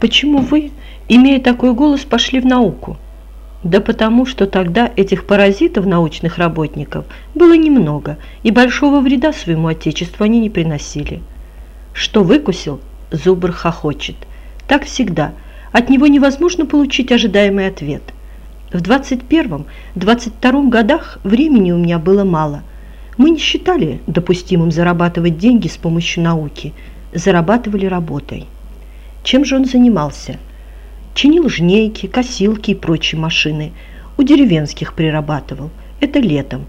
Почему вы, имея такой голос, пошли в науку? Да потому, что тогда этих паразитов научных работников было немного, и большого вреда своему отечеству они не приносили. Что выкусил, Зубр хохочет. Так всегда. От него невозможно получить ожидаемый ответ. В 21-22 годах времени у меня было мало. Мы не считали допустимым зарабатывать деньги с помощью науки. Зарабатывали работой. Чем же он занимался? Чинил жнейки, косилки и прочие машины. У деревенских прирабатывал. Это летом.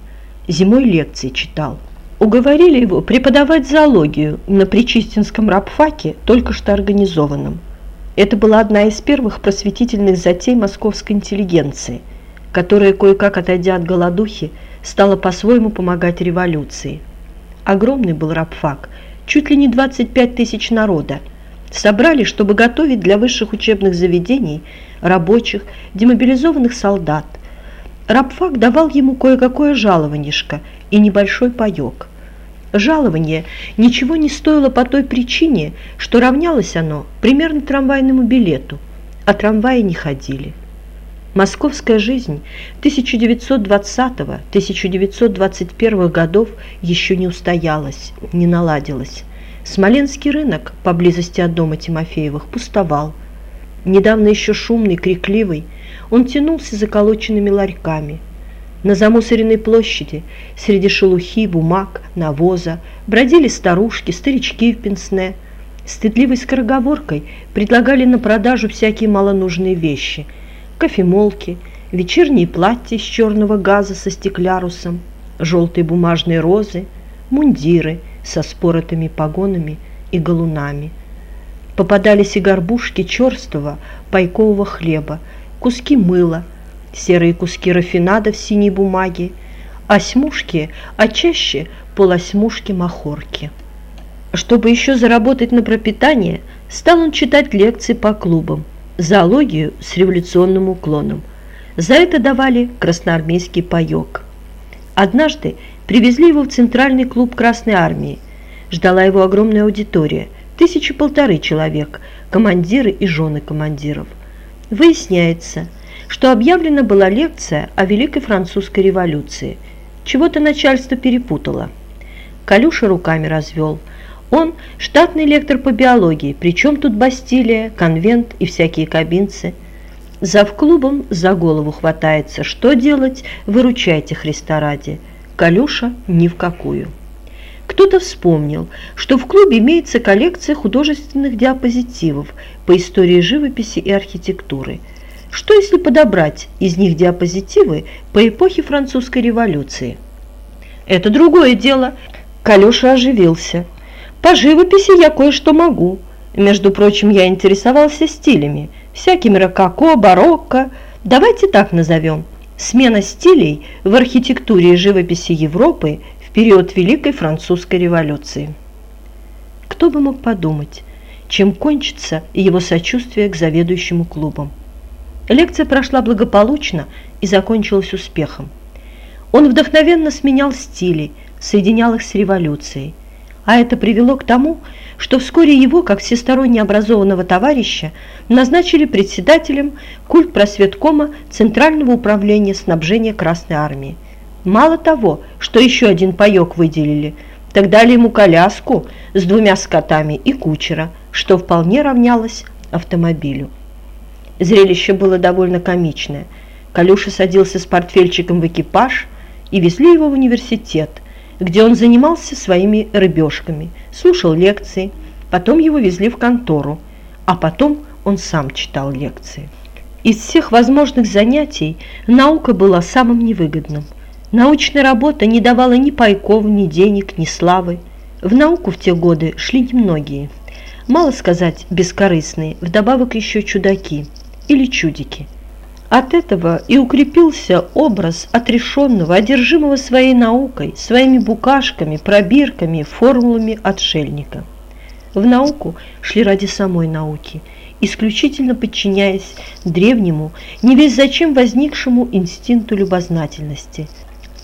Зимой лекции читал. Уговорили его преподавать зоологию на Причистинском рабфаке, только что организованном. Это была одна из первых просветительных затей московской интеллигенции, которая, кое-как отойдя от голодухи, стала по-своему помогать революции. Огромный был рабфак, чуть ли не 25 тысяч народа, собрали, чтобы готовить для высших учебных заведений рабочих, демобилизованных солдат. Рабфак давал ему кое-какое жалованишко и небольшой паёк. Жалование ничего не стоило по той причине, что равнялось оно примерно трамвайному билету, а трамваи не ходили. Московская жизнь 1920-1921 годов еще не устоялась, не наладилась. Смоленский рынок поблизости от дома Тимофеевых пустовал. Недавно еще шумный, крикливый, он тянулся заколоченными ларьками. На замусоренной площади среди шелухи, бумаг, навоза бродили старушки, старички в пенсне. Стыдливой скороговоркой предлагали на продажу всякие малонужные вещи. Кофемолки, вечерние платья из черного газа со стеклярусом, желтые бумажные розы, мундиры – со споротыми погонами и галунами. Попадались и горбушки черствого пайкового хлеба, куски мыла, серые куски рафинада в синей бумаге, осьмушки, а чаще полосьмушки махорки. Чтобы еще заработать на пропитание, стал он читать лекции по клубам, зоологию с революционным уклоном. За это давали красноармейский паек. Однажды Привезли его в Центральный клуб Красной Армии. Ждала его огромная аудитория, тысячи полторы человек, командиры и жены командиров. Выясняется, что объявлена была лекция о Великой Французской революции. Чего-то начальство перепутало. Калюша руками развел. Он штатный лектор по биологии, причем тут Бастилия, конвент и всякие кабинцы. Зав клубом за голову хватается. Что делать? Выручайте Христа ради. Калюша ни в какую. Кто-то вспомнил, что в клубе имеется коллекция художественных диапозитивов по истории живописи и архитектуры. Что если подобрать из них диапозитивы по эпохе французской революции? Это другое дело. Калюша оживился. По живописи я кое-что могу. Между прочим, я интересовался стилями, всякими рококо, барокко. Давайте так назовем – смена стилей в архитектуре и живописи Европы в период Великой Французской революции. Кто бы мог подумать, чем кончится его сочувствие к заведующему клубом. Лекция прошла благополучно и закончилась успехом. Он вдохновенно сменял стили, соединял их с революцией, а это привело к тому, что вскоре его, как всесторонне образованного товарища, назначили председателем культ просветкома Центрального управления снабжения Красной Армии. Мало того, что еще один паек выделили, так дали ему коляску с двумя скотами и кучера, что вполне равнялось автомобилю. Зрелище было довольно комичное. Калюша садился с портфельчиком в экипаж и везли его в университет, где он занимался своими рыбешками, слушал лекции, потом его везли в контору, а потом он сам читал лекции. Из всех возможных занятий наука была самым невыгодным. Научная работа не давала ни пайков, ни денег, ни славы. В науку в те годы шли немногие. Мало сказать, бескорыстные, вдобавок еще чудаки или чудики – от этого и укрепился образ отрешенного, одержимого своей наукой, своими букашками, пробирками, формулами отшельника. В науку шли ради самой науки, исключительно подчиняясь древнему, не весь зачем возникшему инстинкту любознательности.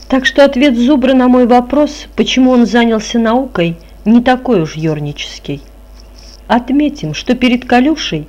Так что ответ Зубра на мой вопрос, почему он занялся наукой, не такой уж ернический. Отметим, что перед Калюшей